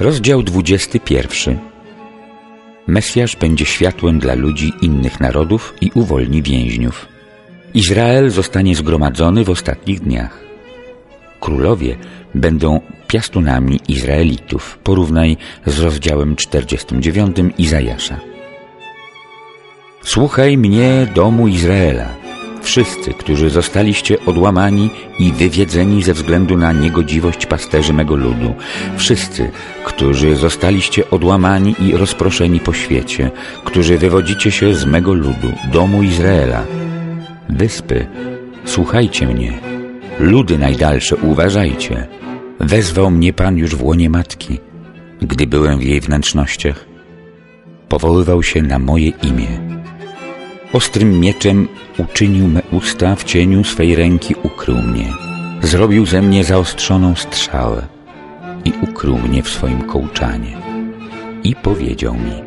Rozdział 21 Mesjasz będzie światłem dla ludzi innych narodów i uwolni więźniów. Izrael zostanie zgromadzony w ostatnich dniach. Królowie będą piastunami Izraelitów. Porównaj z rozdziałem 49 Izajasza. Słuchaj mnie, domu Izraela, wszyscy, którzy zostaliście odłamani i wywiedzeni ze względu na niegodziwość pasterzy mego ludu, wszyscy, którzy zostaliście odłamani i rozproszeni po świecie, którzy wywodzicie się z mego ludu, domu Izraela. Wyspy, słuchajcie mnie, ludy najdalsze, uważajcie. Wezwał mnie Pan już w łonie matki, gdy byłem w jej wnętrznościach. Powoływał się na moje imię. Ostrym mieczem uczynił me usta, w cieniu swej ręki ukrył mnie. Zrobił ze mnie zaostrzoną strzałę i ukrył mnie w swoim kołczanie. I powiedział mi,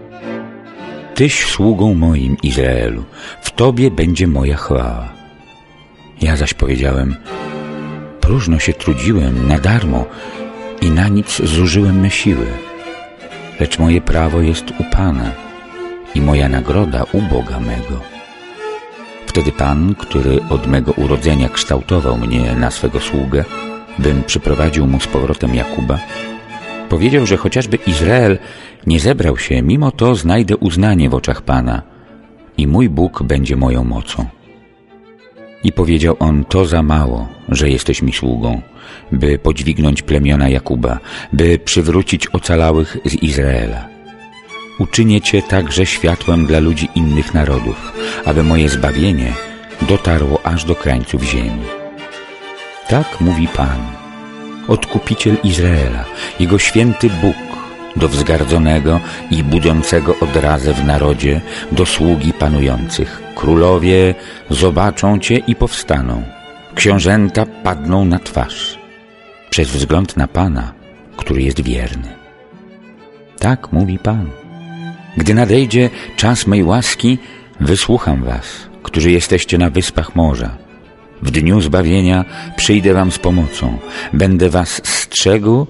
Tyś sługą moim, Izraelu, w Tobie będzie moja chwała. Ja zaś powiedziałem, próżno się trudziłem, na darmo i na nic zużyłem me siły. Lecz moje prawo jest u Pana i moja nagroda u Boga mego. Wtedy Pan, który od mego urodzenia kształtował mnie na swego sługę, bym przyprowadził mu z powrotem Jakuba, powiedział, że chociażby Izrael nie zebrał się, mimo to znajdę uznanie w oczach Pana i mój Bóg będzie moją mocą. I powiedział on, to za mało, że jesteś mi sługą, by podźwignąć plemiona Jakuba, by przywrócić ocalałych z Izraela. Uczynię Cię także światłem dla ludzi innych narodów, aby moje zbawienie dotarło aż do krańców ziemi. Tak mówi Pan, Odkupiciel Izraela, Jego święty Bóg, do wzgardzonego i budzącego odrazę w narodzie, do sługi panujących. Królowie zobaczą Cię i powstaną. Książęta padną na twarz, przez wzgląd na Pana, który jest wierny. Tak mówi Pan. Gdy nadejdzie czas mej łaski, wysłucham was, którzy jesteście na wyspach morza. W dniu zbawienia przyjdę wam z pomocą, będę was strzegł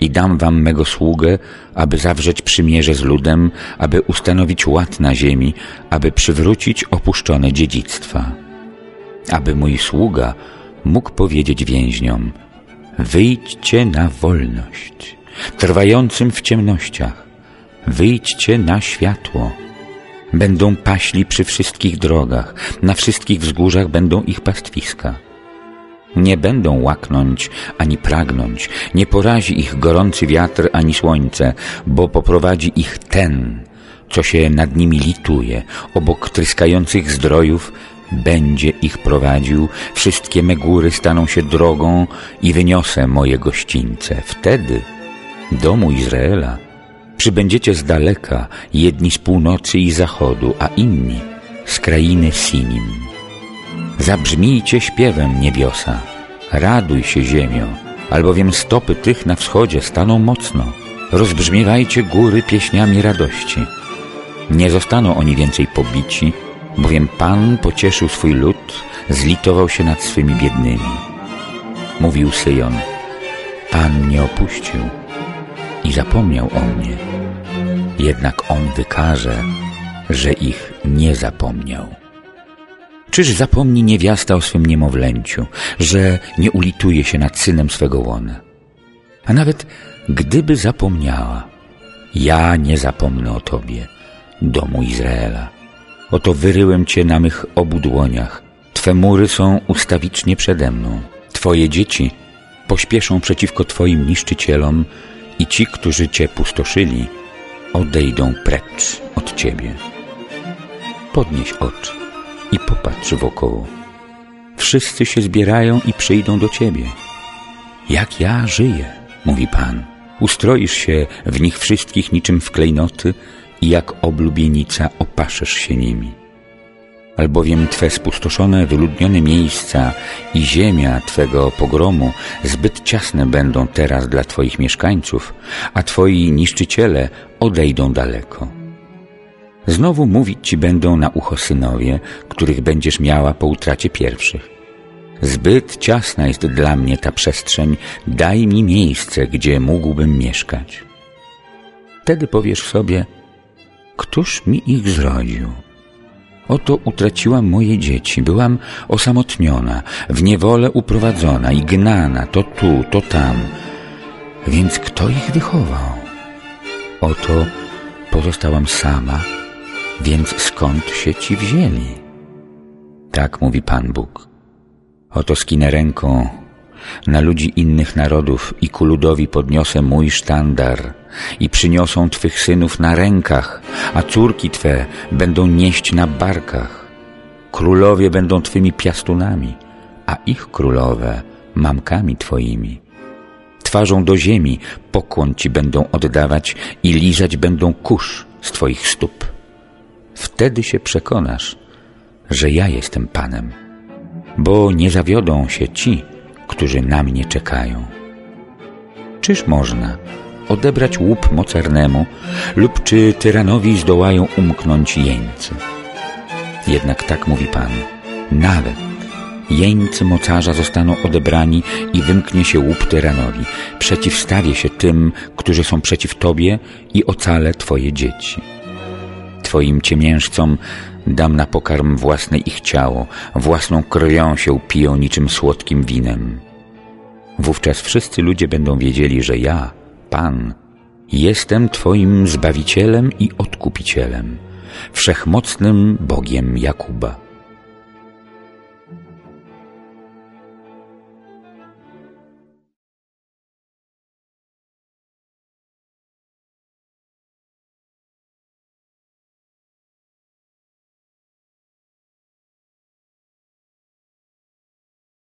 i dam wam mego sługę, aby zawrzeć przymierze z ludem, aby ustanowić ład na ziemi, aby przywrócić opuszczone dziedzictwa. Aby mój sługa mógł powiedzieć więźniom, wyjdźcie na wolność, trwającym w ciemnościach, wyjdźcie na światło. Będą paśli przy wszystkich drogach, na wszystkich wzgórzach będą ich pastwiska. Nie będą łaknąć ani pragnąć, nie porazi ich gorący wiatr ani słońce, bo poprowadzi ich ten, co się nad nimi lituje, obok tryskających zdrojów będzie ich prowadził, wszystkie me góry staną się drogą i wyniosę moje gościńce. Wtedy domu Izraela przybędziecie z daleka, jedni z północy i zachodu, a inni z krainy Sinim. Zabrzmijcie śpiewem niebiosa, raduj się ziemio, albowiem stopy tych na wschodzie staną mocno. Rozbrzmiewajcie góry pieśniami radości. Nie zostaną oni więcej pobici, bowiem Pan pocieszył swój lud, zlitował się nad swymi biednymi. Mówił Syjon, Pan nie opuścił i zapomniał o mnie. Jednak On wykaże, że ich nie zapomniał. Czyż zapomni niewiasta o swym niemowlęciu, że nie ulituje się nad synem swego łona? A nawet gdyby zapomniała, ja nie zapomnę o Tobie, domu Izraela. Oto wyryłem Cię na mych obu dłoniach. Twe mury są ustawicznie przede mną. Twoje dzieci pośpieszą przeciwko Twoim niszczycielom i ci, którzy Cię pustoszyli, odejdą precz od Ciebie. Podnieś oczy i popatrz wokoło. Wszyscy się zbierają i przyjdą do Ciebie. Jak ja żyję, mówi Pan. Ustroisz się w nich wszystkich niczym w klejnoty i jak oblubienica opaszesz się nimi. Albowiem Twe spustoszone, wyludnione miejsca i ziemia Twego pogromu zbyt ciasne będą teraz dla Twoich mieszkańców, a Twoi niszczyciele odejdą daleko. Znowu mówić Ci będą na ucho synowie, których będziesz miała po utracie pierwszych. Zbyt ciasna jest dla mnie ta przestrzeń, daj mi miejsce, gdzie mógłbym mieszkać. Wtedy powiesz sobie, któż mi ich zrodził? Oto utraciłam moje dzieci, byłam osamotniona, w niewolę uprowadzona i gnana to tu, to tam. Więc kto ich wychował? Oto pozostałam sama, więc skąd się ci wzięli? Tak mówi Pan Bóg. Oto skinę ręką na ludzi innych narodów i ku ludowi podniosę mój sztandar i przyniosą Twych synów na rękach, a córki Twe będą nieść na barkach. Królowie będą Twymi piastunami, a ich królowe mamkami Twoimi. Twarzą do ziemi pokłon Ci będą oddawać i lizać będą kurz z Twoich stóp. Wtedy się przekonasz, że ja jestem Panem, bo nie zawiodą się ci, którzy na mnie czekają. Czyż można odebrać łup mocernemu lub czy tyranowi zdołają umknąć jeńcy? Jednak tak mówi Pan, nawet jeńcy mocarza zostaną odebrani i wymknie się łup tyranowi. Przeciwstawię się tym, którzy są przeciw Tobie i ocalę Twoje dzieci. Twoim ciemiężcom dam na pokarm własne ich ciało, własną krwią się upiją niczym słodkim winem. Wówczas wszyscy ludzie będą wiedzieli, że ja, Pan, jestem Twoim Zbawicielem i Odkupicielem, wszechmocnym Bogiem Jakuba.